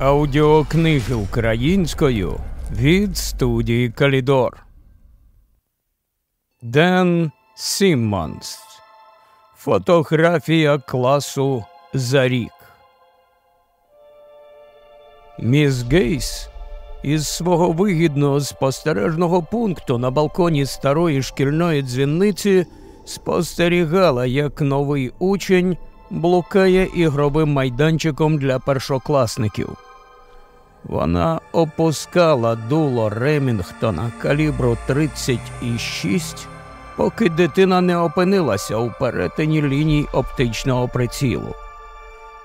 Аудіокниги українською від студії Калідор. Ден Сіммонс. Фотографія класу за рік. Міс Гейс із свого вигідного спостережного пункту на балконі старої шкільної дзвіниці спостерігала, як новий учень блукає ігровим майданчиком для першокласників. Вона опускала дуло Ремінгтона калібру 36, поки дитина не опинилася у перетині ліній оптичного прицілу.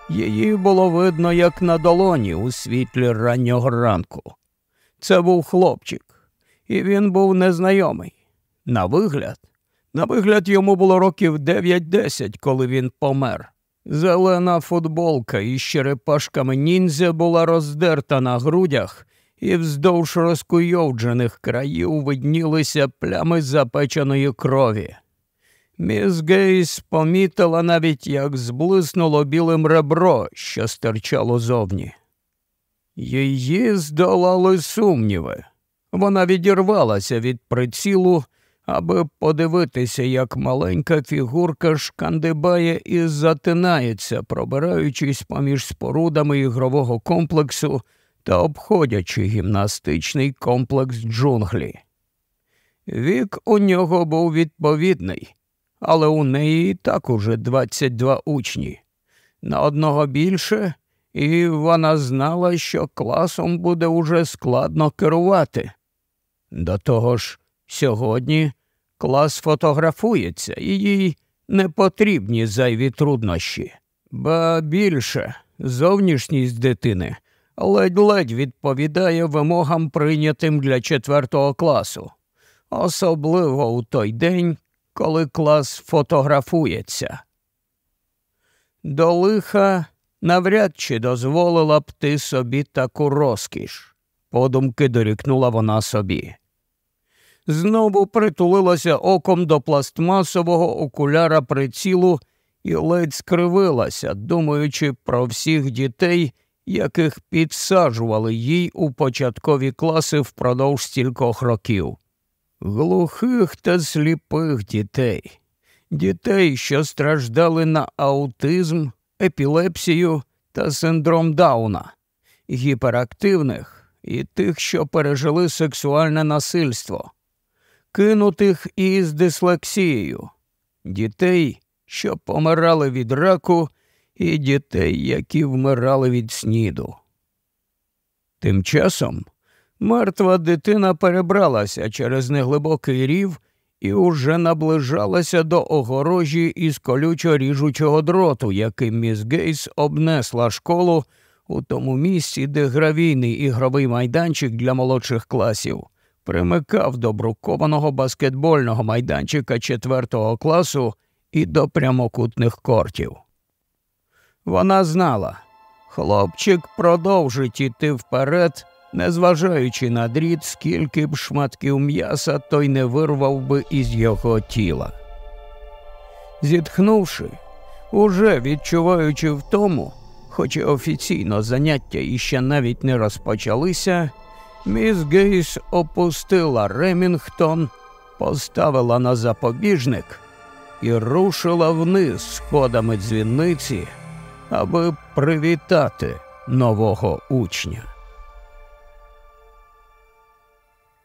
Її було видно, як на долоні у світлі раннього ранку. Це був хлопчик, і він був незнайомий. На вигляд, на вигляд, йому було років 9-10, коли він помер. Зелена футболка із черепашками ніндзя була роздерта на грудях, і вздовж розкуйовджених країв виднілися плями запеченої крові. Міс Гейс помітила навіть, як зблиснуло білим ребро, що стирчало зовні. Її здолали сумніви. Вона відірвалася від прицілу аби подивитися, як маленька фігурка шкандибає і затинається, пробираючись поміж спорудами ігрового комплексу та обходячи гімнастичний комплекс джунглі. Вік у нього був відповідний, але у неї і так уже 22 учні. На одного більше, і вона знала, що класом буде уже складно керувати. До того ж, Сьогодні клас фотографується і їй не потрібні зайві труднощі, ба більше зовнішність дитини ледь-ледь відповідає вимогам, прийнятим для четвертого класу, особливо у той день, коли клас фотографується. До лиха навряд чи дозволила б ти собі таку розкіш, подумки дорікнула вона собі знову притулилася оком до пластмасового окуляра прицілу і ледь скривилася, думаючи про всіх дітей, яких підсаджували їй у початкові класи впродовж стількох років. Глухих та сліпих дітей, дітей, що страждали на аутизм, епілепсію та синдром Дауна, гіперактивних і тих, що пережили сексуальне насильство кинутих із дислексією, дітей, що помирали від раку, і дітей, які вмирали від сніду. Тим часом мертва дитина перебралася через неглибокий рів і уже наближалася до огорожі із колючо ріжучого дроту, яким міс Гейс обнесла школу у тому місці, де гравійний ігровий майданчик для молодших класів примикав до брукованого баскетбольного майданчика четвертого класу і до прямокутних кортів. Вона знала, хлопчик продовжить іти вперед, незважаючи на дріт, скільки б шматків м'яса той не вирвав би із його тіла. Зітхнувши, уже відчуваючи втому, хоч і офіційно заняття іще навіть не розпочалися, Міс Гейс опустила Ремінгтон, поставила на запобіжник і рушила вниз сходами дзвінниці, аби привітати нового учня.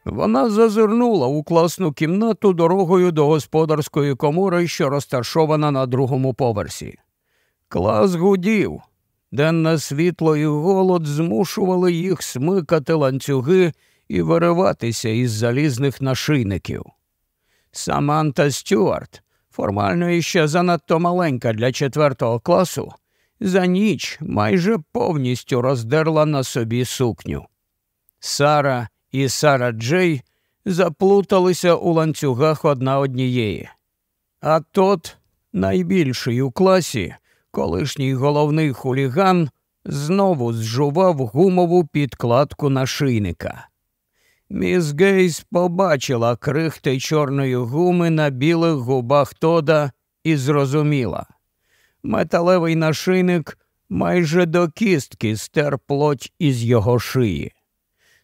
Вона зазирнула у класну кімнату дорогою до господарської комори, що розташована на другому поверсі. Клас гудів, Денне світло і голод змушували їх смикати ланцюги і вириватися із залізних нашийників. Саманта Стюарт, формально іще занадто маленька для четвертого класу, за ніч майже повністю роздерла на собі сукню. Сара і Сара Джей заплуталися у ланцюгах одна однієї. А тот, найбільший у класі, колишній головний хуліган знову зжував гумову підкладку нашийника. Міс Гейс побачила крихти чорної гуми на білих губах Тода і зрозуміла. Металевий нашийник майже до кістки стер плоть із його шиї.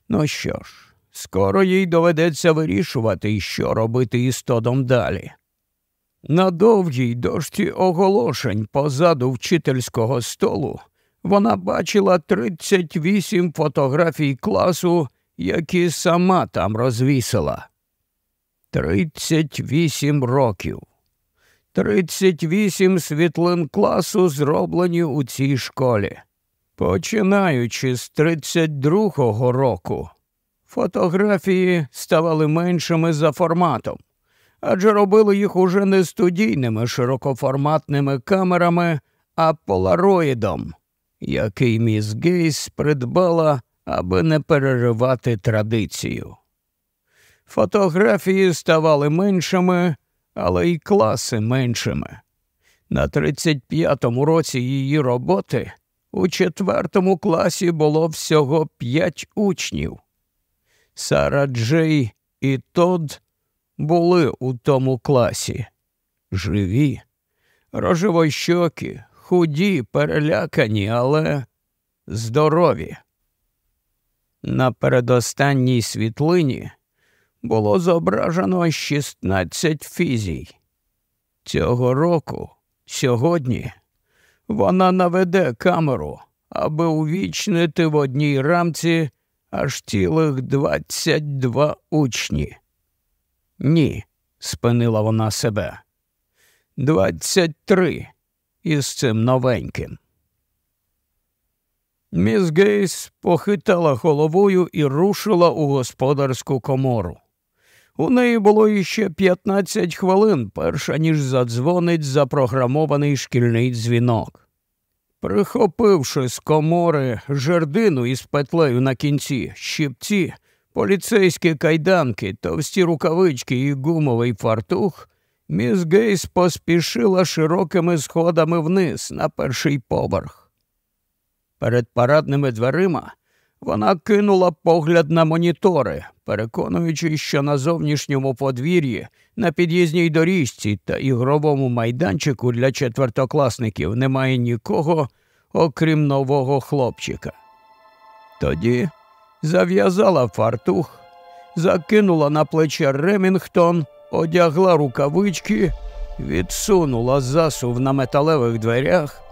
Ну що ж, скоро їй доведеться вирішувати, що робити із Тодом далі. На довгій дошці оголошень позаду вчительського столу вона бачила 38 фотографій класу, які сама там розвісила. 38 років. 38 світлин класу зроблені у цій школі. Починаючи з 32-го року, фотографії ставали меншими за форматом, адже робили їх уже не студійними широкоформатними камерами, а полароїдом, який міс Гейс придбала, аби не переривати традицію. Фотографії ставали меншими, але й класи меншими. На 35-му році її роботи у четвертому класі було всього п'ять учнів. Сара Джей і Тодд були у тому класі. Живі, рожевощокі, худі, перелякані, але здорові. На передостанній світлині було зображено 16 фізій. Цього року, сьогодні, вона наведе камеру, аби увічнити в одній рамці аж цілих 22 учні. Ні, спинила вона себе. Двадцять три із цим новеньким. Міс Гейс похитала головою і рушила у господарську комору. У неї було іще 15 хвилин, перша ніж задзвонить запрограмований шкільний дзвінок. Прихопивши з комори жердину із петлею на кінці, щипці, поліцейські кайданки, товсті рукавички і гумовий фартух, міс Гейс поспішила широкими сходами вниз на перший поверх. Перед парадними дверима вона кинула погляд на монітори, переконуючи, що на зовнішньому подвір'ї, на під'їзній доріжці та ігровому майданчику для четвертокласників немає нікого, окрім нового хлопчика. Тоді зав'язала фартух, закинула на плече Ремінгтон, одягла рукавички, відсунула засув на металевих дверях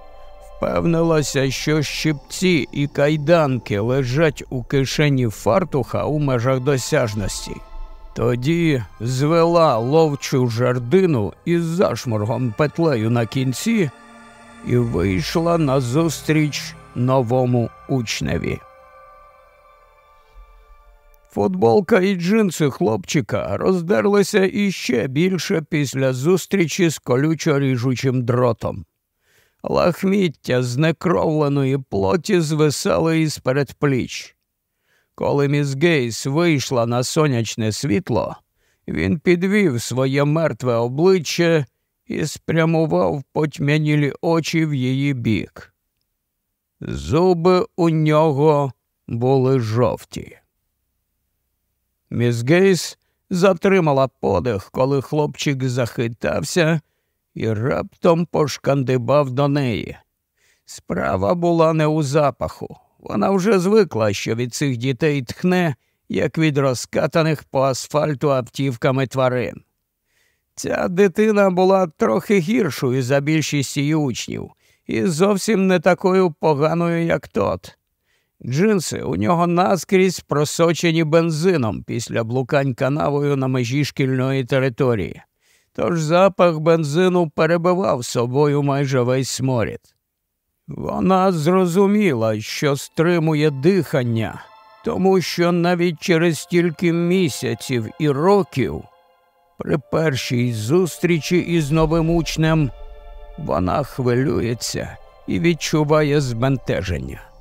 впевнилася, що щипці і кайданки лежать у кишені фартуха у межах досяжності. Тоді звела ловчу жердину із зашморгом петлею на кінці і вийшла назустріч новому учневі. Футболка і джинси хлопчика роздерлися іще більше після зустрічі з колючо ріжучим дротом. Лахміття знекровленої плоті звисали із передпліч. Коли міс Гейс вийшла на сонячне світло, він підвів своє мертве обличчя і спрямував потьмянілі очі в її бік. Зуби у нього були жовті. Міс Гейс затримала подих, коли хлопчик захитався і раптом пошкандибав до неї. Справа була не у запаху. Вона вже звикла, що від цих дітей тхне, як від розкатаних по асфальту автівками тварин. Ця дитина була трохи гіршою за більшість її учнів і зовсім не такою поганою, як тот. Джинси у нього наскрізь просочені бензином після блукань канавою на межі шкільної території тож запах бензину перебивав собою майже весь сморід. Вона зрозуміла, що стримує дихання, тому що навіть через стільки місяців і років при першій зустрічі із новим учнем вона хвилюється і відчуває збентеження.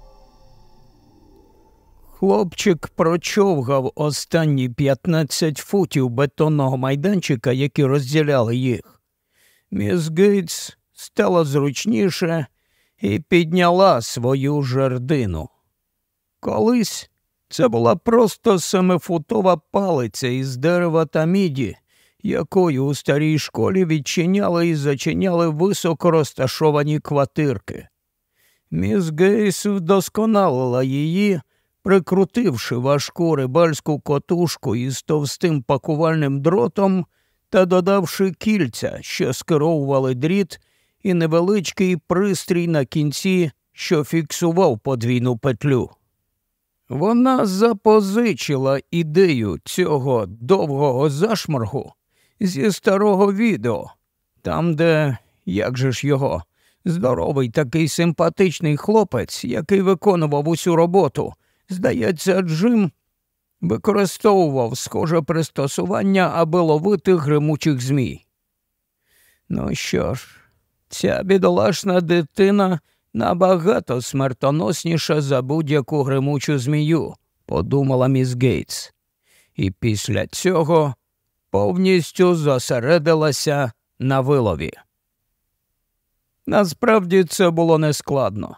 Хлопчик прочовгав останні 15 футів бетонного майданчика, які розділяли їх. Міс Гейтс стала зручніше і підняла свою жердину. Колись це була просто семифутова палиця із дерева та міді, якою у старій школі відчиняли і зачиняли високо розташовані квартирки. Міс Гейс вдосконалила її, прикрутивши важку рибальську котушку із товстим пакувальним дротом та додавши кільця, що скеровували дріт, і невеличкий пристрій на кінці, що фіксував подвійну петлю. Вона запозичила ідею цього довгого зашморгу зі старого відео, там, де, як же ж його, здоровий такий симпатичний хлопець, який виконував усю роботу, здається, Джим використовував схоже пристосування, аби ловити гримучих змій. Ну що ж, ця бідолашна дитина набагато смертоносніша за будь-яку гримучу змію, подумала міс Гейтс, і після цього повністю зосередилася на вилові. Насправді це було нескладно.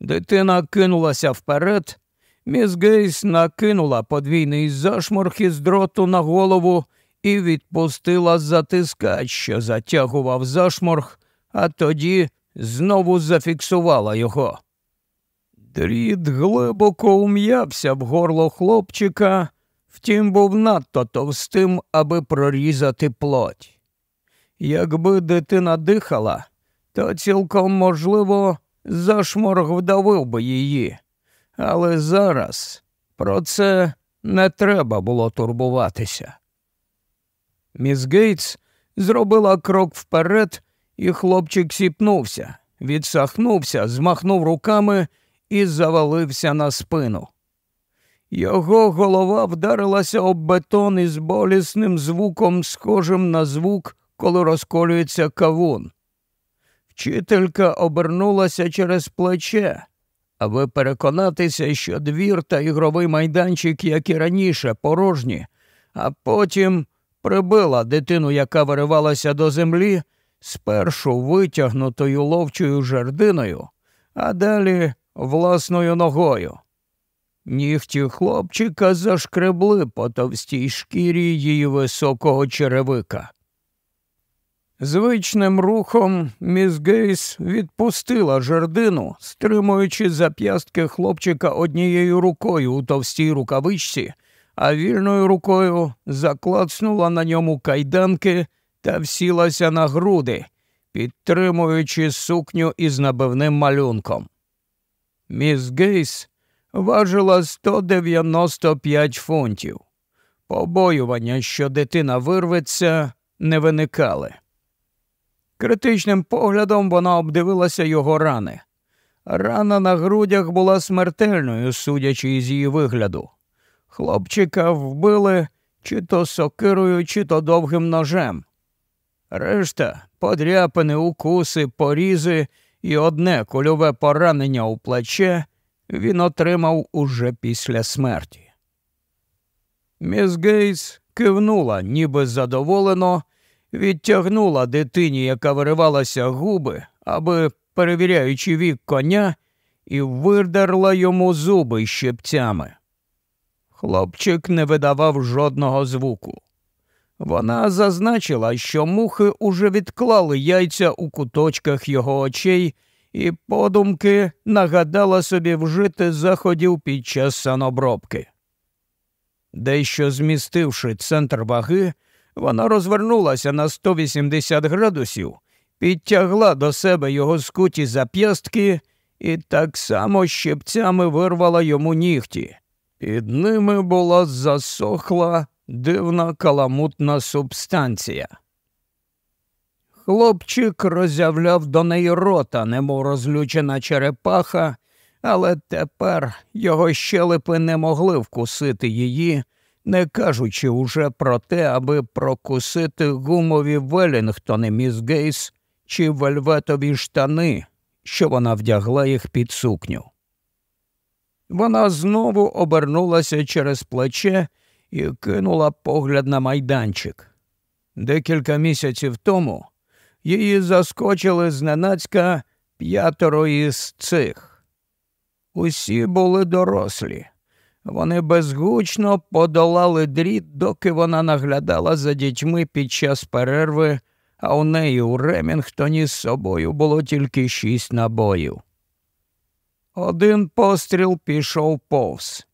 Дитина кинулася вперед, міс Гейс накинула подвійний зашморг із дроту на голову і відпустила затискач, що затягував зашморг, а тоді знову зафіксувала його. Дріт глибоко ум'явся в горло хлопчика, втім був надто товстим, аби прорізати плоть. Якби дитина дихала, то цілком можливо зашморг вдавив би її. Але зараз про це не треба було турбуватися. Міс Гейтс зробила крок вперед, і хлопчик сіпнувся, відсахнувся, змахнув руками і завалився на спину. Його голова вдарилася об бетон із болісним звуком, схожим на звук, коли розколюється кавун. Вчителька обернулася через плече, аби переконатися, що двір та ігровий майданчик, як і раніше, порожні, а потім прибила дитину, яка виривалася до землі, спершу витягнутою ловчою жердиною, а далі власною ногою. Нігті хлопчика зашкребли по товстій шкірі її високого черевика. Звичним рухом міс Гейс відпустила жердину, стримуючи зап'ястки хлопчика однією рукою у товстій рукавичці, а вільною рукою заклацнула на ньому кайданки та всілася на груди, підтримуючи сукню із набивним малюнком. Міс Гейс важила 195 фунтів. Побоювання, що дитина вирветься, не виникали. Критичним поглядом вона обдивилася його рани. Рана на грудях була смертельною, судячи із її вигляду. Хлопчика вбили чи то сокирою, чи то довгим ножем. Решта подряпини, укуси, порізи і одне кульове поранення у плече він отримав уже після смерті. Міс Гейтс кивнула, ніби задоволено відтягнула дитині, яка виривалася губи, аби, перевіряючи вік коня, і видерла йому зуби щепцями. Хлопчик не видавав жодного звуку. Вона зазначила, що мухи уже відклали яйця у куточках його очей, і подумки нагадала собі вжити заходів під час санобробки. Дещо змістивши центр ваги, вона розвернулася на 180 градусів, підтягла до себе його скуті зап'ястки і так само щепцями вирвала йому нігті. Під ними була засохла дивна каламутна субстанція. Хлопчик роззявляв до неї рота, немов розлючена черепаха, але тепер його щелепи не могли вкусити її, не кажучи уже про те, аби прокусити гумові Велінгтони міс Гейс чи вельветові штани, що вона вдягла їх під сукню. Вона знову обернулася через плече і кинула погляд на майданчик. Декілька місяців тому її заскочили зненацька п'ятеро із цих. Усі були дорослі. Вони безгучно подолали дріт, доки вона наглядала за дітьми під час перерви, а у неї у Ремінгтоні з собою було тільки шість набоїв. один постріл пішов повз.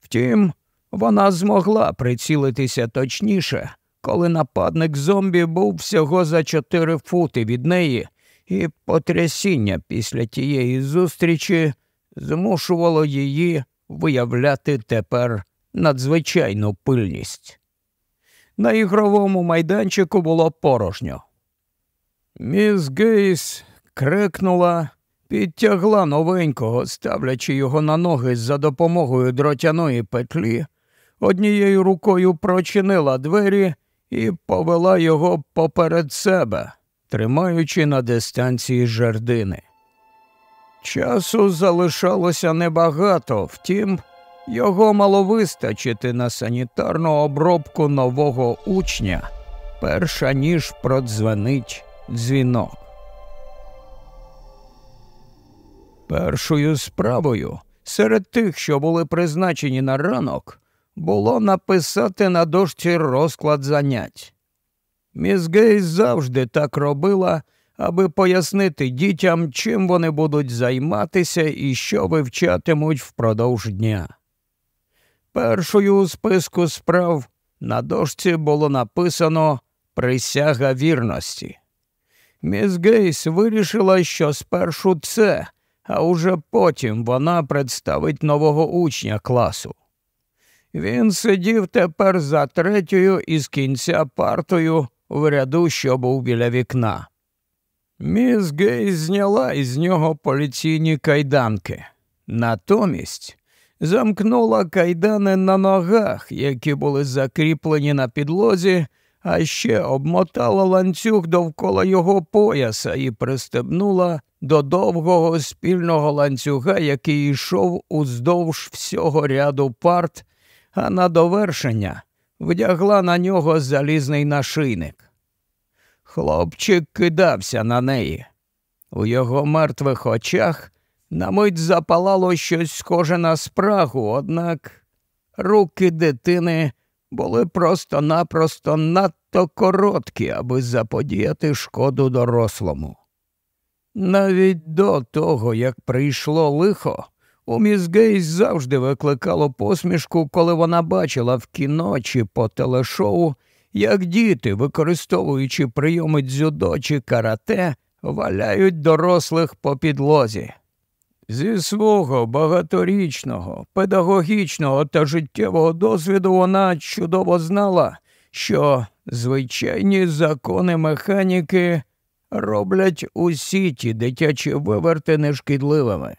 Втім, вона змогла прицілитися точніше, коли нападник зомбі був всього за чотири фути від неї, і потрясіння після тієї зустрічі змушувало її виявляти тепер надзвичайну пильність. На ігровому майданчику було порожньо. Міс Гейс крикнула, підтягла новенького, ставлячи його на ноги за допомогою дротяної петлі, однією рукою прочинила двері і повела його поперед себе, тримаючи на дистанції жердини. Часу залишалося небагато, втім, його мало вистачити на санітарну обробку нового учня, перша ніж продзвонить дзвінок. Першою справою серед тих, що були призначені на ранок, було написати на дошці розклад занять. Міс Гейс завжди так робила, аби пояснити дітям, чим вони будуть займатися і що вивчатимуть впродовж дня. Першою у списку справ на дошці було написано Присяга вірності. Міс Гейс вирішила, що спершу це, а уже потім вона представить нового учня класу. Він сидів тепер за третьою із кінця партою в ряду, що був біля вікна. Міс Гейс зняла із нього поліційні кайданки. Натомість замкнула кайдани на ногах, які були закріплені на підлозі, а ще обмотала ланцюг довкола його пояса і пристебнула до довгого спільного ланцюга, який йшов уздовж всього ряду парт, а на довершення вдягла на нього залізний нашийник. Хлопчик кидався на неї. У його мертвих очах на мить запалало щось схоже на спрагу, однак руки дитини були просто-напросто надто короткі, аби заподіяти шкоду дорослому. Навіть до того, як прийшло лихо, у міс Гейс завжди викликало посмішку, коли вона бачила в кіно чи по телешоу, як діти, використовуючи прийоми дзюдо чи карате, валяють дорослих по підлозі. Зі свого багаторічного, педагогічного та життєвого досвіду вона чудово знала, що звичайні закони механіки роблять усі ті дитячі виверти нешкідливими.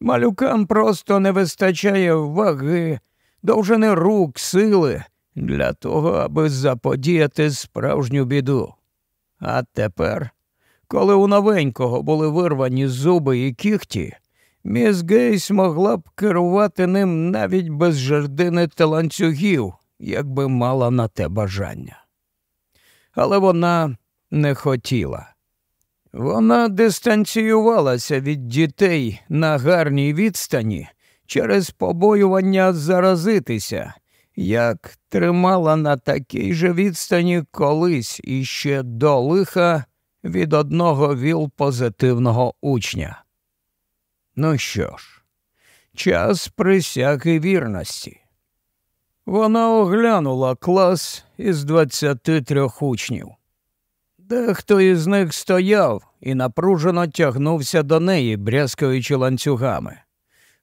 Малюкам просто не вистачає ваги, довжини рук, сили для того, аби заподіяти справжню біду. А тепер коли у новенького були вирвані зуби і кіхті, міс Гейс могла б керувати ним навіть без жердини та ланцюгів, якби мала на те бажання. Але вона не хотіла. Вона дистанціювалася від дітей на гарній відстані через побоювання заразитися, як тримала на такій же відстані колись іще до лиха від одного віл позитивного учня. Ну що ж, час присяги вірності. Вона оглянула клас із 23 учнів. Дехто із них стояв і напружено тягнувся до неї, брязкаючи ланцюгами.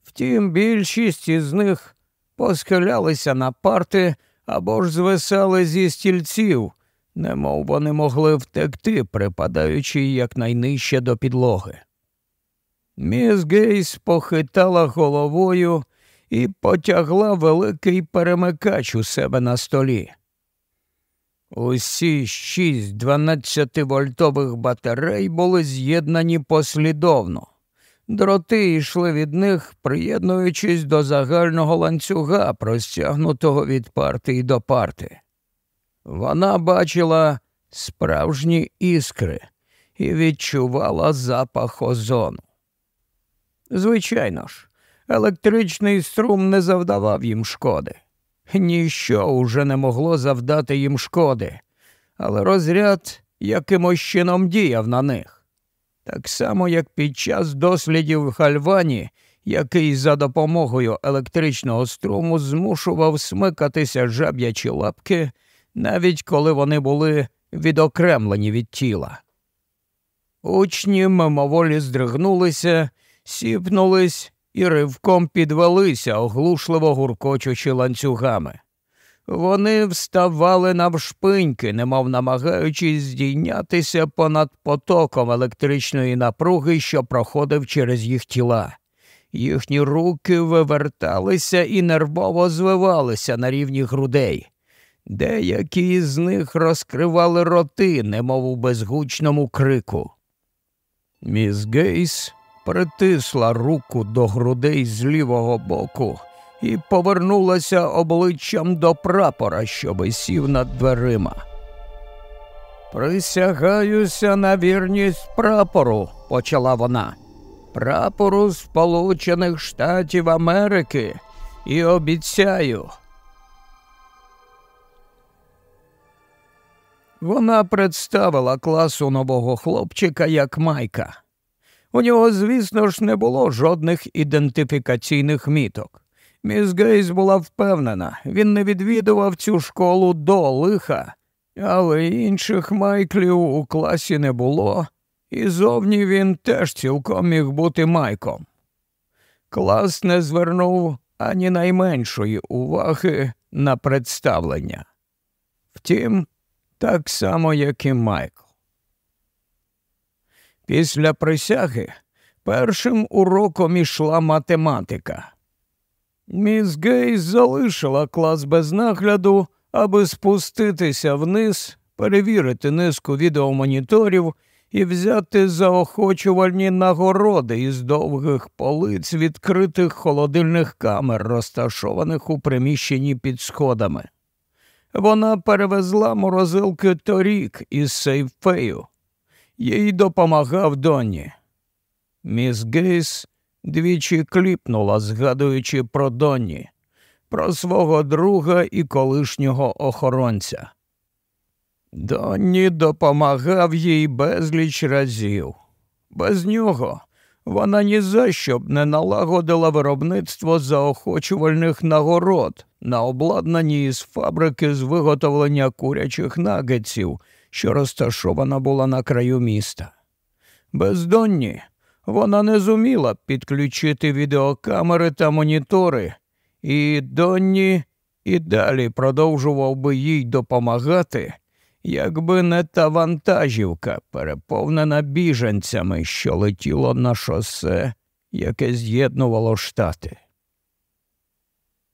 Втім, більшість із них посхилялися на парти або ж звисали зі стільців, немов вони могли втекти, припадаючи якнайнижче до підлоги. Міс Гейс похитала головою і потягла великий перемикач у себе на столі. Усі шість 12-вольтових батарей були з'єднані послідовно. Дроти йшли від них, приєднуючись до загального ланцюга, простягнутого від парти й до парти. Вона бачила справжні іскри і відчувала запах озону. Звичайно ж, електричний струм не завдавав їм шкоди. Ніщо уже не могло завдати їм шкоди, але розряд якимось чином діяв на них. Так само, як під час дослідів в Хальвані який за допомогою електричного струму змушував смикатися жаб'ячі лапки, навіть коли вони були відокремлені від тіла. Учні мимоволі здригнулися, сіпнулись і ривком підвелися, оглушливо гуркочучи ланцюгами. Вони вставали навшпиньки, немов намагаючись здійнятися понад потоком електричної напруги, що проходив через їх тіла. Їхні руки виверталися і нервово звивалися на рівні грудей. Деякі з них розкривали роти, немов у безгучному крику. Міс Гейс притисла руку до грудей з лівого боку і повернулася обличчям до прапора, що висів над дверима. Присягаюся на вірність прапору, почала вона, прапору Сполучених Штатів Америки і обіцяю. Вона представила класу нового хлопчика як майка. У нього, звісно ж, не було жодних ідентифікаційних міток. Міс Гейс була впевнена, він не відвідував цю школу до лиха, але інших майклів у класі не було, і зовні він теж цілком міг бути майком. Клас не звернув ані найменшої уваги на представлення. Втім, так само, як і Майкл. Після присяги першим уроком ішла математика. Міс Гейс залишила клас без нагляду, аби спуститися вниз, перевірити низку відеомоніторів і взяти заохочувальні нагороди із довгих полиць відкритих холодильних камер, розташованих у приміщенні під сходами. Вона перевезла морозилки торік із сейфею. Їй допомагав Донні. Міс Гейс двічі кліпнула, згадуючи про Донні, про свого друга і колишнього охоронця. Донні допомагав їй безліч разів. Без нього вона ні за що б не налагодила виробництво заохочувальних нагород на обладнанні із фабрики з виготовлення курячих нагетсів, що розташована була на краю міста. Без Донні вона не зуміла підключити відеокамери та монітори, і Донні і далі продовжував би їй допомагати, якби не та вантажівка, переповнена біженцями, що летіло на шосе, яке з'єднувало штати.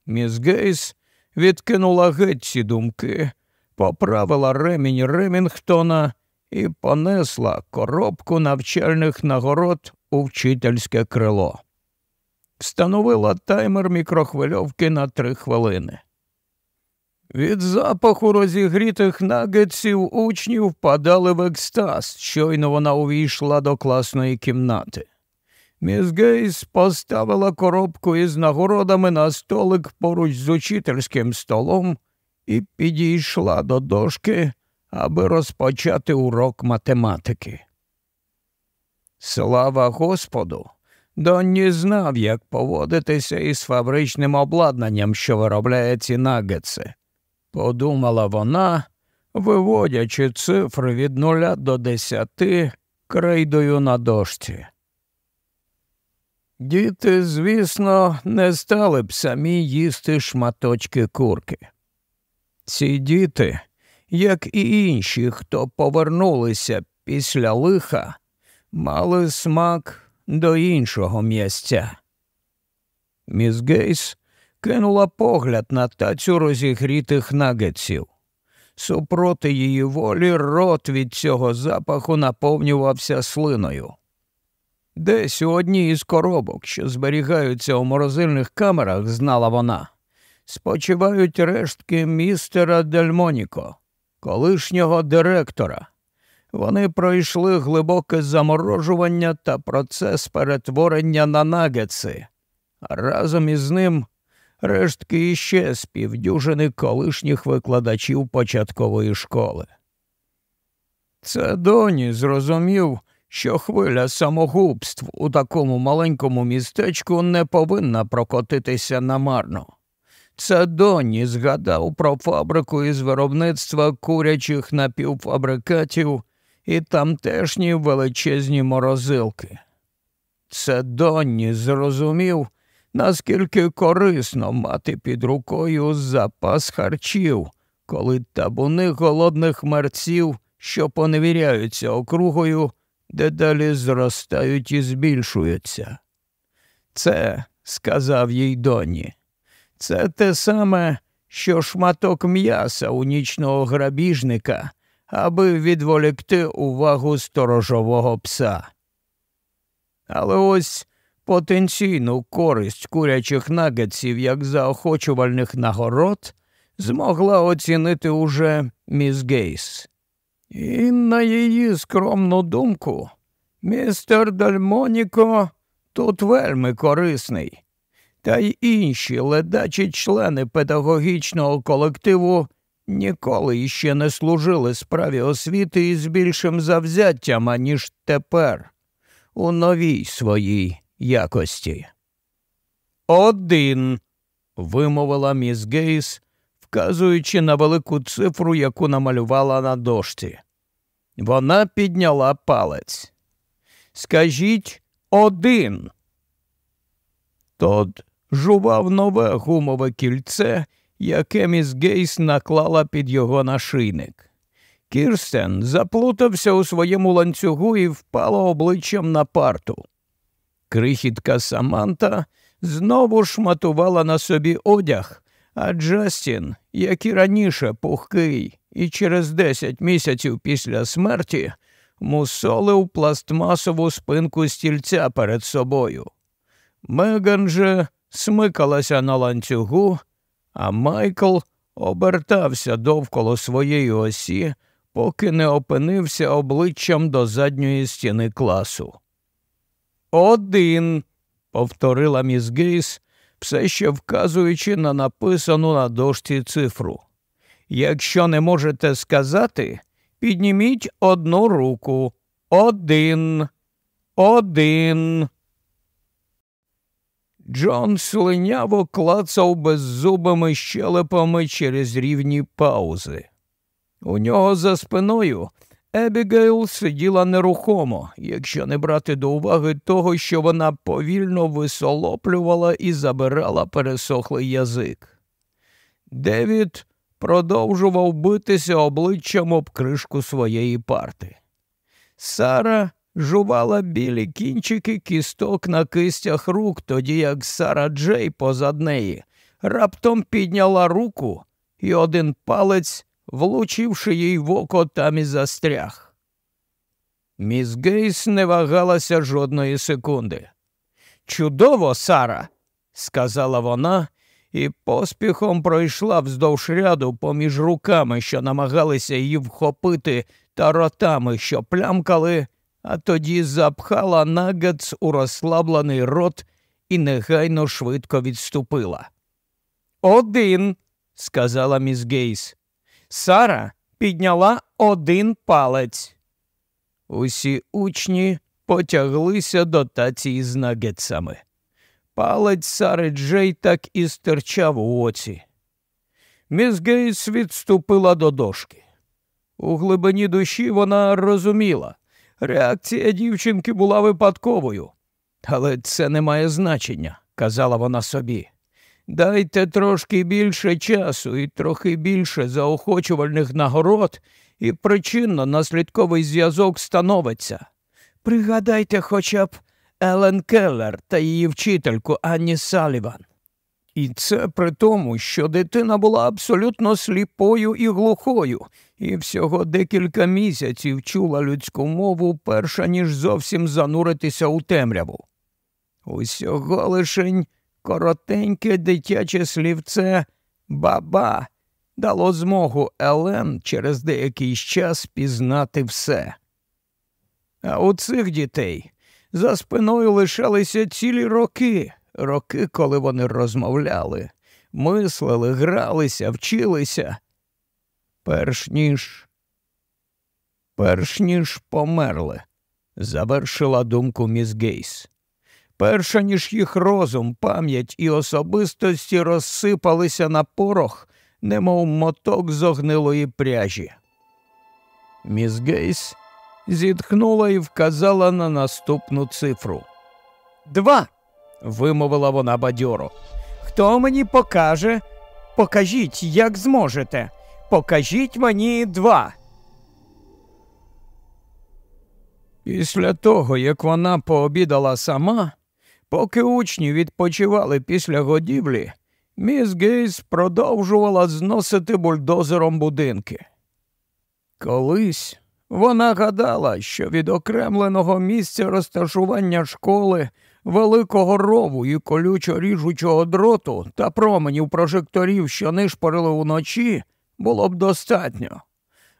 Міс Гейс відкинула геть ці думки, поправила ремінь Ремінгтона і понесла коробку навчальних нагород у вчительське крило. Встановила таймер мікрохвильовки на три хвилини. Від запаху розігрітих нагетсів учні впадали в екстаз, щойно вона увійшла до класної кімнати. Міс Гейс поставила коробку із нагородами на столик поруч з учительським столом і підійшла до дошки, аби розпочати урок математики. Слава Господу! Донні знав, як поводитися із фабричним обладнанням, що виробляє ці нагетси. Подумала вона, виводячи цифри від нуля до десяти крейдою на дошці. Діти, звісно, не стали б самі їсти шматочки курки. Ці діти, як і інші, хто повернулися після лиха, мали смак до іншого місця. Міс Гейс кинула погляд на тацю розігрітих нагетсів. Супроти її волі рот від цього запаху наповнювався слиною. Десь у одній із коробок, що зберігаються у морозильних камерах, знала вона, спочивають рештки містера Дельмоніко, колишнього директора. Вони пройшли глибоке заморожування та процес перетворення на нагетси, разом із ним рештки іще з півдюжини колишніх викладачів початкової школи. Це доні зрозумів, що хвиля самогубств у такому маленькому містечку не повинна прокотитися намарно. Це Донні згадав про фабрику із виробництва курячих напівфабрикатів і тамтешні величезні морозилки. Це Донні зрозумів, наскільки корисно мати під рукою запас харчів, коли табуни голодних мерців, що поневіряються округою, дедалі зростають і збільшуються. Це, сказав їй Донні, це те саме, що шматок м'яса у нічного грабіжника, аби відволікти увагу сторожового пса. Але ось потенційну користь курячих нагетсів як заохочувальних нагород змогла оцінити уже міс Гейс. І на її скромну думку, містер Дальмоніко тут вельми корисний, та й інші ледачі члени педагогічного колективу ніколи іще не служили справі освіти із більшим завзяттям, аніж тепер, у новій своїй якості. Один. вимовила міс Гейс, вказуючи на велику цифру, яку намалювала на дошці. Вона підняла палець. Скажіть один. Тод жував нове гумове кільце, яке міс Гейс наклала під його нашийник. Кірстен заплутався у своєму ланцюгу і впала обличчям на парту. Крихітка Саманта знову шматувала на собі одяг, а Джастін, як і раніше пухкий, і через десять місяців після смерті мусолив пластмасову спинку стільця перед собою. Меган же смикалася на ланцюгу, а Майкл обертався довкола своєї осі, поки не опинився обличчям до задньої стіни класу. Один, повторила міс Гейс, все ще вказуючи на написану на дошці цифру. Якщо не можете сказати, підніміть одну руку. Один. Один. Джон слиняво клацав беззубими щелепами через рівні паузи. У нього за спиною Ебігейл сиділа нерухомо, якщо не брати до уваги того, що вона повільно висолоплювала і забирала пересохлий язик. Девід продовжував битися обличчям об кришку своєї парти. Сара жувала білі кінчики кісток на кистях рук, тоді як Сара Джей позад неї раптом підняла руку, і один палець, влучивши їй в око, там і застряг. Міс Гейс не вагалася жодної секунди. Чудово, Сара, сказала вона і поспіхом пройшла вздовж ряду поміж руками, що намагалися її вхопити, та ротами, що плямкали, а тоді запхала нагетс у розслаблений рот і негайно швидко відступила. Один, сказала міс Гейс. Сара підняла один палець. Усі учні потяглися до тації з нагетсами. Палець Сари Джей так і стирчав у оці. Міс Гейс відступила до дошки. У глибині душі вона розуміла, реакція дівчинки була випадковою. Але це не має значення, казала вона собі. Дайте трошки більше часу і трохи більше заохочувальних нагород, і причинно наслідковий зв'язок становиться. Пригадайте хоча б Елен Келлер та її вчительку Анні Саліван. І це при тому, що дитина була абсолютно сліпою і глухою, і всього декілька місяців чула людську мову, перша ніж зовсім зануритися у темряву. Усього лишень коротеньке дитяче слівце баба дало змогу Елен через деякий час пізнати все. А у цих дітей за спиною лишалися цілі роки, роки, коли вони розмовляли, мислили, гралися, вчилися, перш ніж, перш ніж померли. завершила думку міс Гейс. Перша ніж їх розум, пам'ять і особистості розсипалися на порох, немов моток зогнилої пряжі. Міс Гейс зітхнула і вказала на наступну цифру. Два. Вимовила вона бадьоро. Хто мені покаже? Покажіть, як зможете. Покажіть мені два. Після того, як вона пообідала сама, поки учні відпочивали після годівлі, міс Гейс продовжувала зносити бульдозером будинки. Колись вона гадала, що від окремленого місця розташування школи, великого рову і колючо ріжучого дроту та променів прожекторів, що нишпорили уночі, було б достатньо.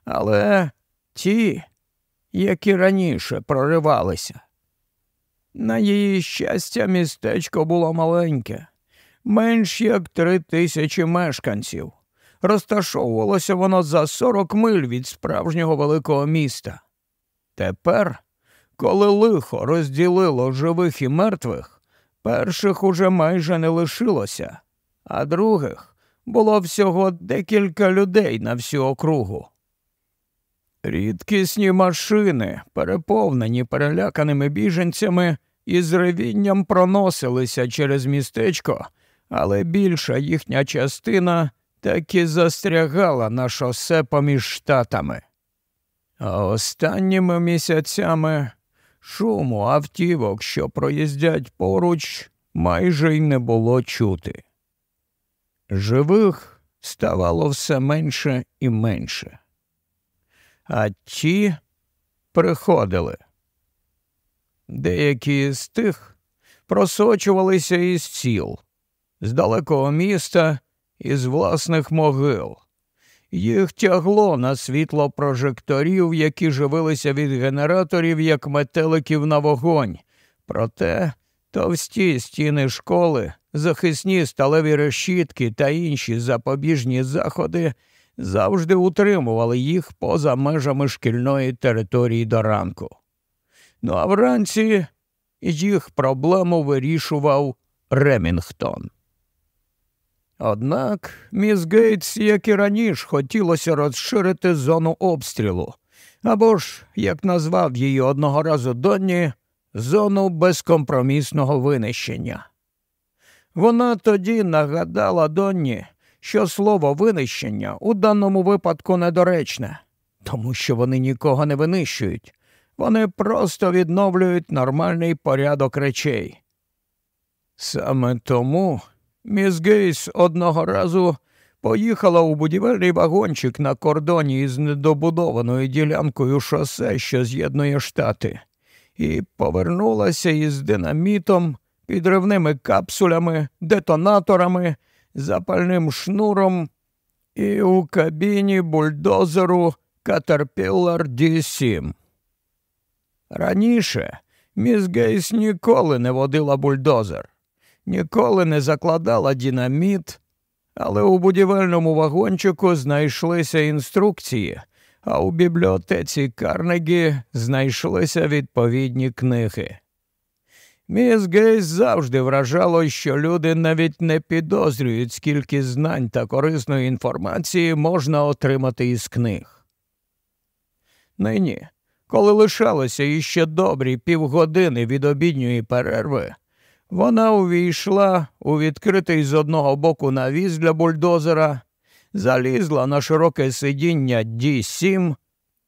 Але ті, які раніше проривалися. На її щастя, містечко було маленьке, менш як три тисячі мешканців. Розташовувалося воно за 40 миль від справжнього великого міста. Тепер, коли лихо розділило живих і мертвих, перших уже майже не лишилося, а других було всього декілька людей на всю округу. Рідкісні машини, переповнені переляканими біженцями, із ревінням проносилися через містечко, але більша їхня частина так і застрягала на шосе поміж штатами. А останніми місяцями шуму автівок, що проїздять поруч, майже й не було чути. Живих ставало все менше і менше. А ті приходили. Деякі з тих просочувалися із сіл, з далекого міста із власних могил. Їх тягло на світло прожекторів, які живилися від генераторів, як метеликів на вогонь. Проте товсті стіни школи, захисні сталеві решітки та інші запобіжні заходи завжди утримували їх поза межами шкільної території до ранку. Ну а вранці їх проблему вирішував Ремінгтон. Однак міс Гейтс, як і раніше, хотілося розширити зону обстрілу, або ж, як назвав її одного разу Донні, зону безкомпромісного винищення. Вона тоді нагадала Донні, що слово винищення у даному випадку недоречне, тому що вони нікого не винищують, вони просто відновлюють нормальний порядок речей. Саме тому Міс Гейс одного разу поїхала у будівельний вагончик на кордоні із недобудованою ділянкою шосе, що з'єднує штати, і повернулася із динамітом, підривними капсулями, детонаторами, запальним шнуром і у кабіні бульдозеру Caterpillar D7. Раніше міс Гейс ніколи не водила бульдозер ніколи не закладала дінаміт, але у будівельному вагончику знайшлися інструкції, а у бібліотеці Карнегі знайшлися відповідні книги. Міс Гейс завжди вражало, що люди навіть не підозрюють, скільки знань та корисної інформації можна отримати із книг. Нині, коли лишалося іще добрі півгодини від обідньої перерви, вона увійшла у відкритий з одного боку навіз для бульдозера, залізла на широке сидіння D7,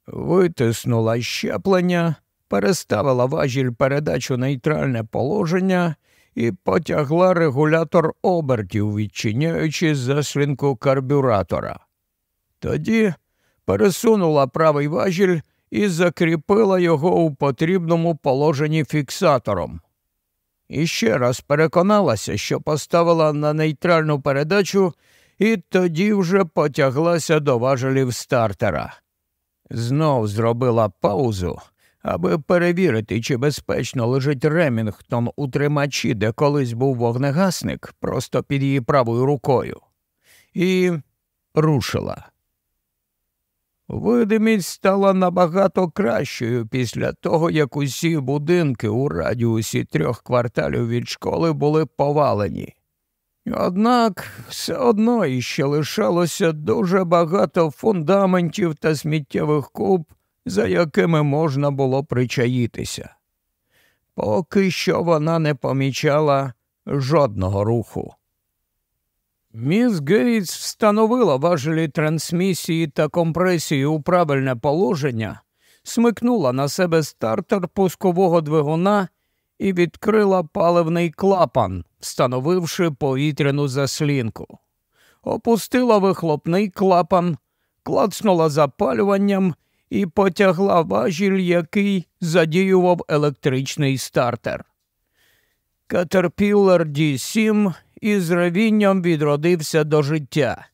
витиснула щеплення, переставила важіль передачу нейтральне положення і потягла регулятор обертів, відчиняючи заслінку карбюратора. Тоді пересунула правий важіль і закріпила його у потрібному положенні фіксатором і ще раз переконалася, що поставила на нейтральну передачу, і тоді вже потяглася до важелів стартера. Знов зробила паузу, аби перевірити, чи безпечно лежить Ремінгтон у тримачі, де колись був вогнегасник, просто під її правою рукою, і рушила. Видимість стала набагато кращою після того, як усі будинки у радіусі трьох кварталів від школи були повалені. Однак все одно іще лишалося дуже багато фундаментів та сміттєвих куб, за якими можна було причаїтися. Поки що вона не помічала жодного руху. Міс Гейтс встановила важелі трансмісії та компресії у правильне положення, смикнула на себе стартер пускового двигуна і відкрила паливний клапан, встановивши повітряну заслінку. Опустила вихлопний клапан, клацнула запалюванням і потягла важіль, який задіював електричний стартер. Caterpillar D7 із ревінням відродився до життя.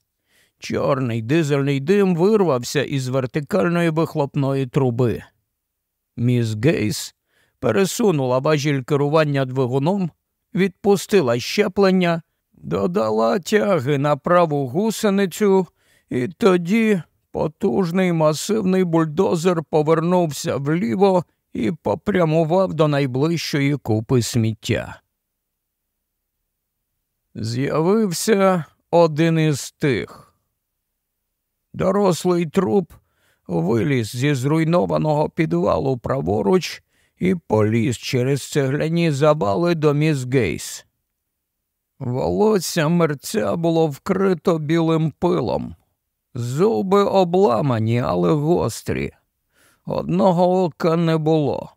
Чорний дизельний дим вирвався із вертикальної вихлопної труби. Міс Гейс пересунула важіль керування двигуном, відпустила щеплення, додала тяги на праву гусеницю, і тоді потужний масивний бульдозер повернувся вліво і попрямував до найближчої купи сміття. З'явився один із тих. Дорослий труп виліз зі зруйнованого підвалу праворуч і поліз через цегляні завали до міс Гейс. Волосся мерця було вкрито білим пилом, зуби обламані, але гострі. Одного ока не було.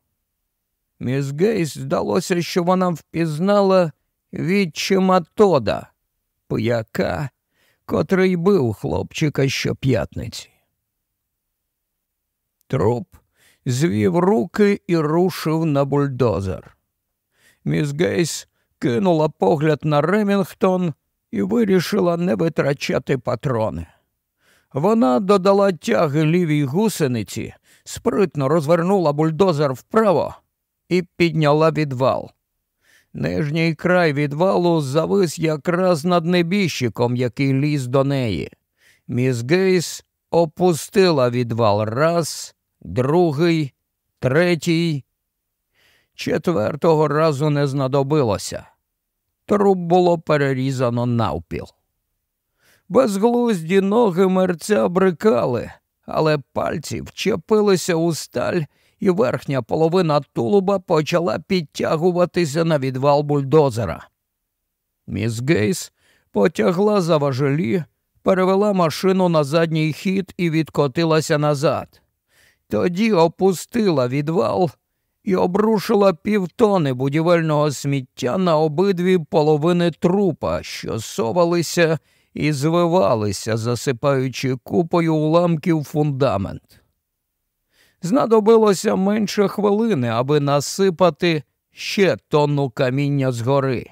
Міс Гейс здалося, що вона впізнала відчима Тода, пияка, котрий бив хлопчика щоп'ятниці. Труп звів руки і рушив на бульдозер. Міс Гейс кинула погляд на Ремінгтон і вирішила не витрачати патрони. Вона додала тяги лівій гусениці, спритно розвернула бульдозер вправо і підняла відвал. Нижній край відвалу завис якраз над небіжчиком, який ліз до неї. Міс Гейс опустила відвал раз, другий, третій. Четвертого разу не знадобилося. Труп було перерізано навпіл. Безглузді ноги мерця брикали, але пальці вчепилися у сталь, і верхня половина тулуба почала підтягуватися на відвал бульдозера. Міс Гейс потягла за важелі, перевела машину на задній хід і відкотилася назад. Тоді опустила відвал і обрушила півтони будівельного сміття на обидві половини трупа, що совалися і звивалися, засипаючи купою уламків фундамент. Знадобилося менше хвилини, аби насипати ще тонну каміння згори.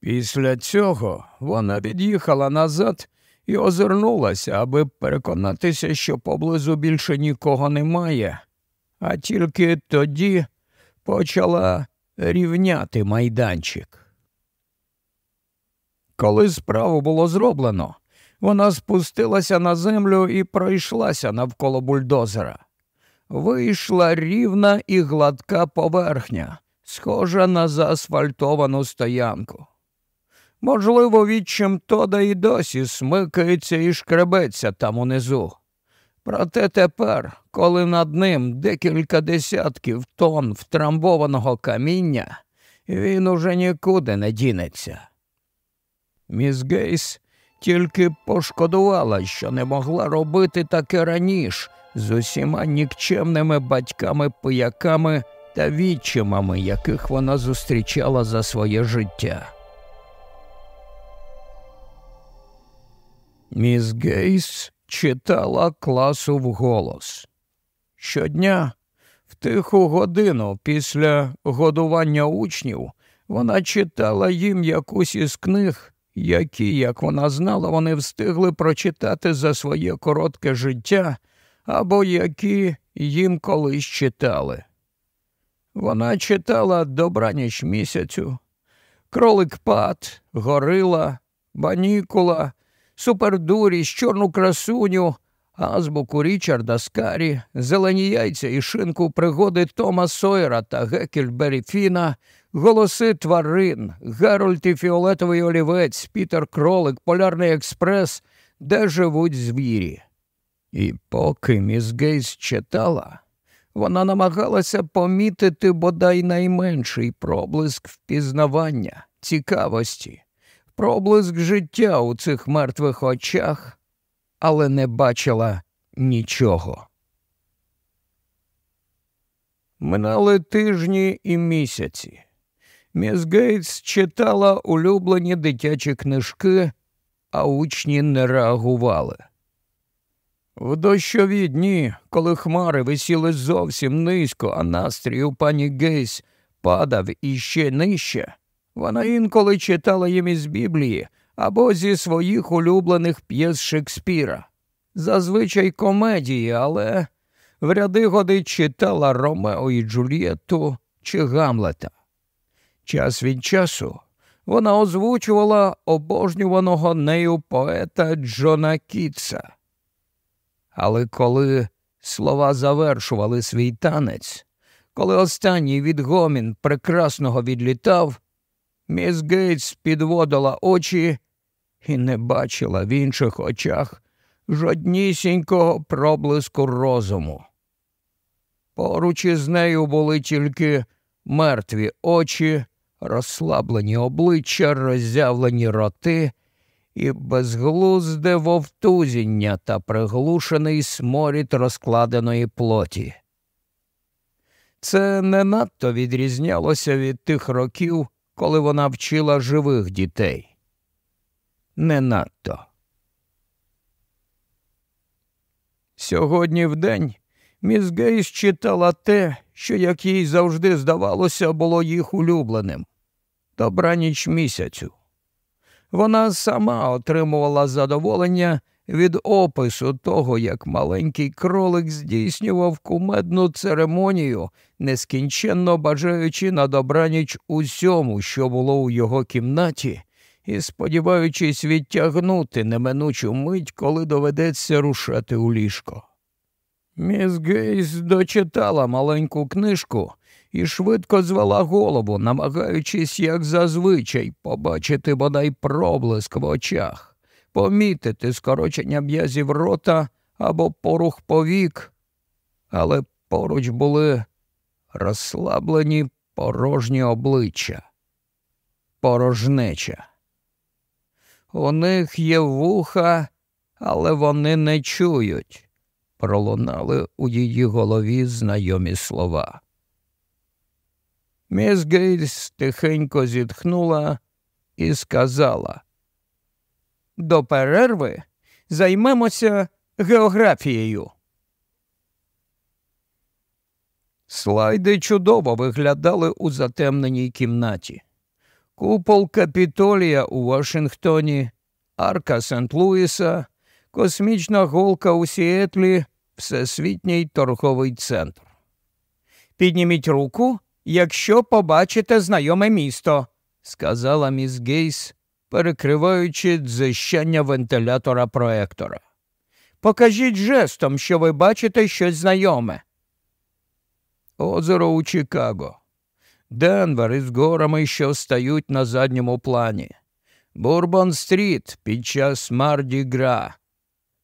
Після цього вона від'їхала назад і озирнулася, аби переконатися, що поблизу більше нікого немає, а тільки тоді почала рівняти майданчик. Коли справу було зроблено, вона спустилася на землю і пройшлася навколо бульдозера. Вийшла рівна і гладка поверхня, схожа на заасфальтовану стоянку. Можливо, відчим Тода і досі смикається і шкребеться там унизу. Проте тепер, коли над ним декілька десятків тонн втрамбованого каміння, він уже нікуди не дінеться. Міс Гейс тільки пошкодувала, що не могла робити таке раніше з усіма нікчемними батьками-пияками та відчимами, яких вона зустрічала за своє життя. Міс Гейс читала класу вголос. Щодня, в тиху годину після годування учнів, вона читала їм якусь із книг, які, як вона знала, вони встигли прочитати за своє коротке життя або які їм колись читали. Вона читала добраніч місяцю, кролик пат, горила, банікула супердурість, чорну красуню, азбуку Річарда Скарі, зелені яйця і шинку пригоди Тома Сойера та Гекельбері Фіна, голоси тварин, Герольд і Фіолетовий олівець, Пітер Кролик, Полярний Експрес, де живуть звірі. І поки міс Гейс читала, вона намагалася помітити бодай найменший проблиск впізнавання, цікавості, проблиск життя у цих мертвих очах, але не бачила нічого. Минали тижні і місяці. Міс Гейтс читала улюблені дитячі книжки, а учні не реагували. В дощові дні, коли хмари висіли зовсім низько, а настрій у пані Гейс падав іще нижче, вона інколи читала їм із Біблії або зі своїх улюблених п'єс Шекспіра. Зазвичай комедії, але в ряди годи читала Ромео і Джульєтту чи Гамлета. Час від часу вона озвучувала обожнюваного нею поета Джона Кітса. Але коли слова завершували свій танець, коли останній відгомін прекрасного відлітав, міс Гейтс підводила очі і не бачила в інших очах жоднісінького проблиску розуму. Поруч із нею були тільки мертві очі, розслаблені обличчя, роззявлені роти і безглузде вовтузіння та приглушений сморід розкладеної плоті. Це не надто відрізнялося від тих років, коли вона вчила живих дітей. Не надто. Сьогодні в день міс Гейс читала те, що, як їй завжди здавалося, було їх улюбленим добраніч місяцю. Вона сама отримувала задоволення від опису того, як маленький кролик здійснював кумедну церемонію, нескінченно бажаючи на добраніч усьому, що було у його кімнаті, і сподіваючись відтягнути неминучу мить, коли доведеться рушати у ліжко. Міс Гейс дочитала маленьку книжку і швидко звела голову, намагаючись, як зазвичай, побачити бодай проблиск в очах, помітити скорочення м'язів рота або порух повік, але поруч були розслаблені порожні обличчя, порожнеча. У них є вуха, але вони не чують. Пролунали у її голові знайомі слова. Міс Гейтс тихенько зітхнула і сказала До перерви займемося географією. Слайди чудово виглядали у затемненій кімнаті. Купол Капітолія у Вашингтоні, Арка Сент-Луіса, космічна голка у Сіетлі, Всесвітній торговий центр. Підніміть руку, якщо побачите знайоме місто, сказала міс Гейс, перекриваючи дзижчання вентилятора проектора. Покажіть жестом, що ви бачите щось знайоме. Озеро у Чикаго. Денвер із горами, що встають на задньому плані. Бурбон Стріт під час Марді Гра.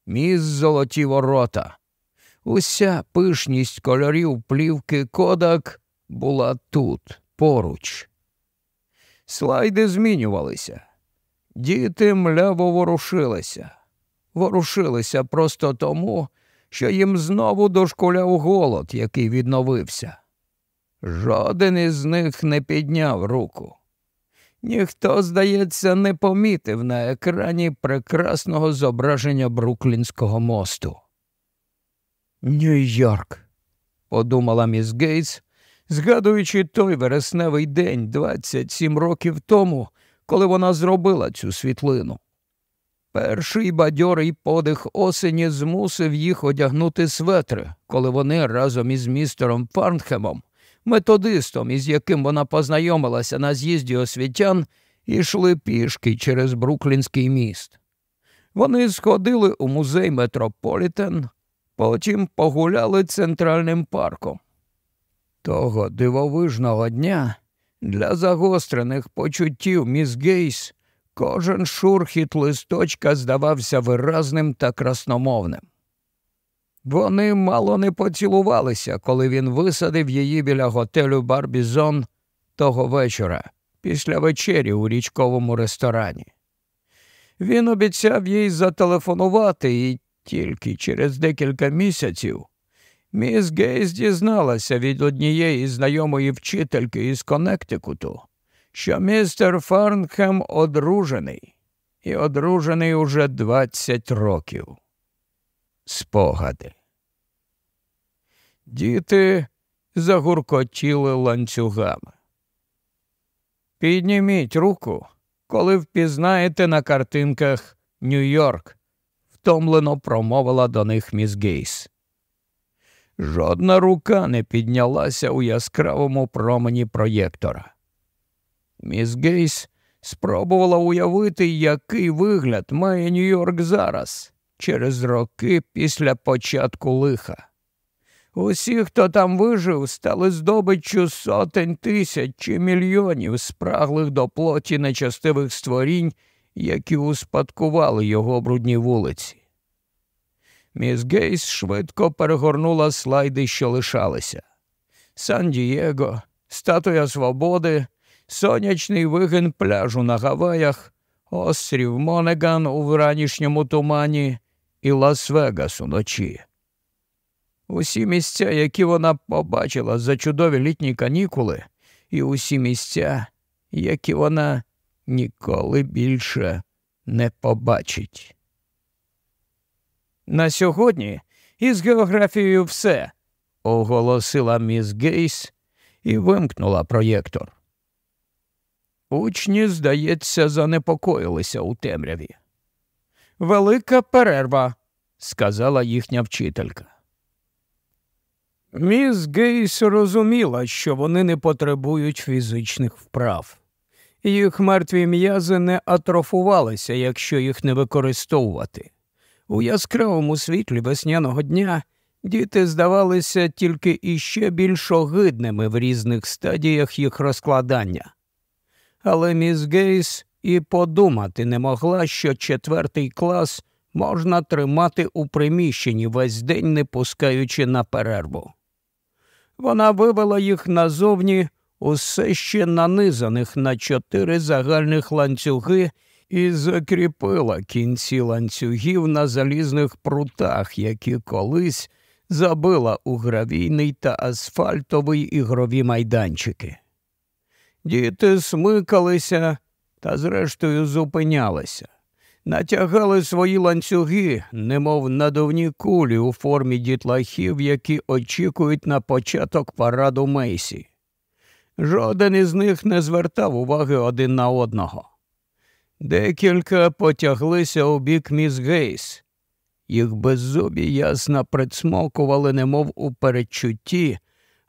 Міст Золоті Ворота. Уся пишність кольорів плівки Кодак була тут, поруч. Слайди змінювалися. Діти мляво ворушилися. Ворушилися просто тому, що їм знову дошкуляв голод, який відновився. Жоден із них не підняв руку. Ніхто, здається, не помітив на екрані прекрасного зображення Бруклінського мосту. Нью-Йорк, подумала міс Гейтс, згадуючи той вересневий день 27 років тому, коли вона зробила цю світлину. Перший бадьорий подих осені змусив їх одягнути светри, коли вони разом із містером Фарнхемом, методистом, із яким вона познайомилася на з'їзді освітян, ішли пішки через Бруклінський міст. Вони сходили у музей Метрополітен, потім погуляли центральним парком. Того дивовижного дня для загострених почуттів міс Гейс кожен шурхіт листочка здавався виразним та красномовним. Вони мало не поцілувалися, коли він висадив її біля готелю Барбізон того вечора, після вечері у річковому ресторані. Він обіцяв їй зателефонувати, і тільки через декілька місяців міс Гейс дізналася від однієї знайомої вчительки із Коннектикуту, що містер Фарнхем одружений, і одружений уже 20 років. Спогади. Діти загуркотіли ланцюгами. Підніміть руку, коли впізнаєте на картинках Нью-Йорк, втомлено промовила до них міс Гейс. Жодна рука не піднялася у яскравому промені проєктора. Міс Гейс спробувала уявити, який вигляд має Нью-Йорк зараз, через роки після початку лиха. Усі, хто там вижив, стали здобиччю сотень тисяч чи мільйонів спраглих до плоті нечастивих створінь, які успадкували його брудні вулиці. Міс Гейс швидко перегорнула слайди, що лишалися. Сан Дієго, Статуя Свободи, сонячний вигин пляжу на Гаваях, острів Монеган у вранішньому тумані і Лас-Вегас уночі. Усі місця, які вона побачила за чудові літні канікули, і усі місця, які вона ніколи більше не побачить. На сьогодні із географією все, оголосила міс Гейс і вимкнула проєктор. Учні, здається, занепокоїлися у темряві. Велика перерва, сказала їхня вчителька. Міс Гейс розуміла, що вони не потребують фізичних вправ. Їх мертві м'язи не атрофувалися, якщо їх не використовувати. У яскравому світлі весняного дня діти здавалися тільки іще більш огидними в різних стадіях їх розкладання. Але міс Гейс і подумати не могла, що четвертий клас можна тримати у приміщенні весь день, не пускаючи на перерву. Вона вивела їх назовні усе ще нанизаних на чотири загальних ланцюги і закріпила кінці ланцюгів на залізних прутах, які колись забила у гравійний та асфальтовий ігрові майданчики. Діти смикалися та, зрештою, зупинялися натягали свої ланцюги, немов надувні кулі у формі дітлахів, які очікують на початок параду Мейсі. Жоден із них не звертав уваги один на одного. Декілька потяглися у бік міс Гейс. Їх беззубі ясно присмокували, немов у передчутті,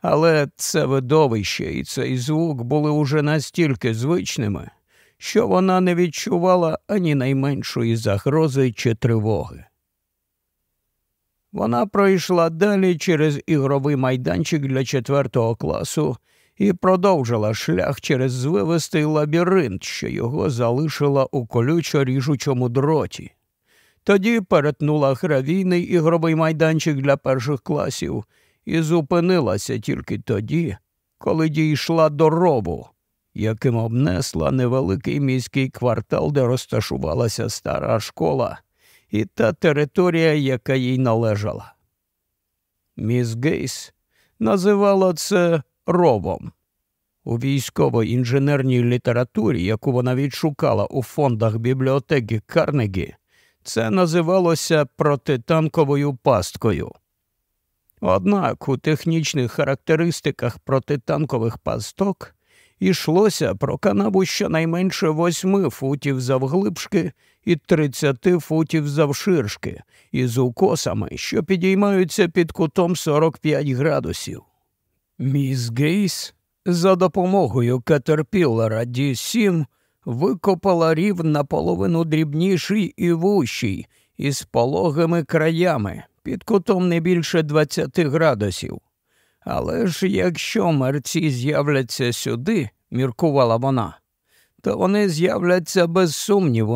але це видовище і цей звук були уже настільки звичними, що вона не відчувала ані найменшої загрози чи тривоги. Вона пройшла далі через ігровий майданчик для четвертого класу і продовжила шлях через звивистий лабіринт, що його залишила у колючо ріжучому дроті. Тоді перетнула гравійний ігровий майданчик для перших класів і зупинилася тільки тоді, коли дійшла до робу, яким обнесла невеликий міський квартал, де розташувалася стара школа, і та територія, яка їй належала. Міс Гейс називала це ровом. У військово-інженерній літературі, яку вона відшукала у фондах бібліотеки Карнегі, це називалося протитанковою пасткою. Однак у технічних характеристиках протитанкових пасток Ішлося про канаву щонайменше восьми футів завглибшки і тридцяти футів завширшки, із укосами, що підіймаються під кутом 45 градусів. Міс Гейс за допомогою Катерпіллера Ді 7 викопала рів наполовину дрібніший і вущий, із пологими краями, під кутом не більше 20 градусів. Але ж якщо мерці з'являться сюди, міркувала вона, то вони з'являться без сумніву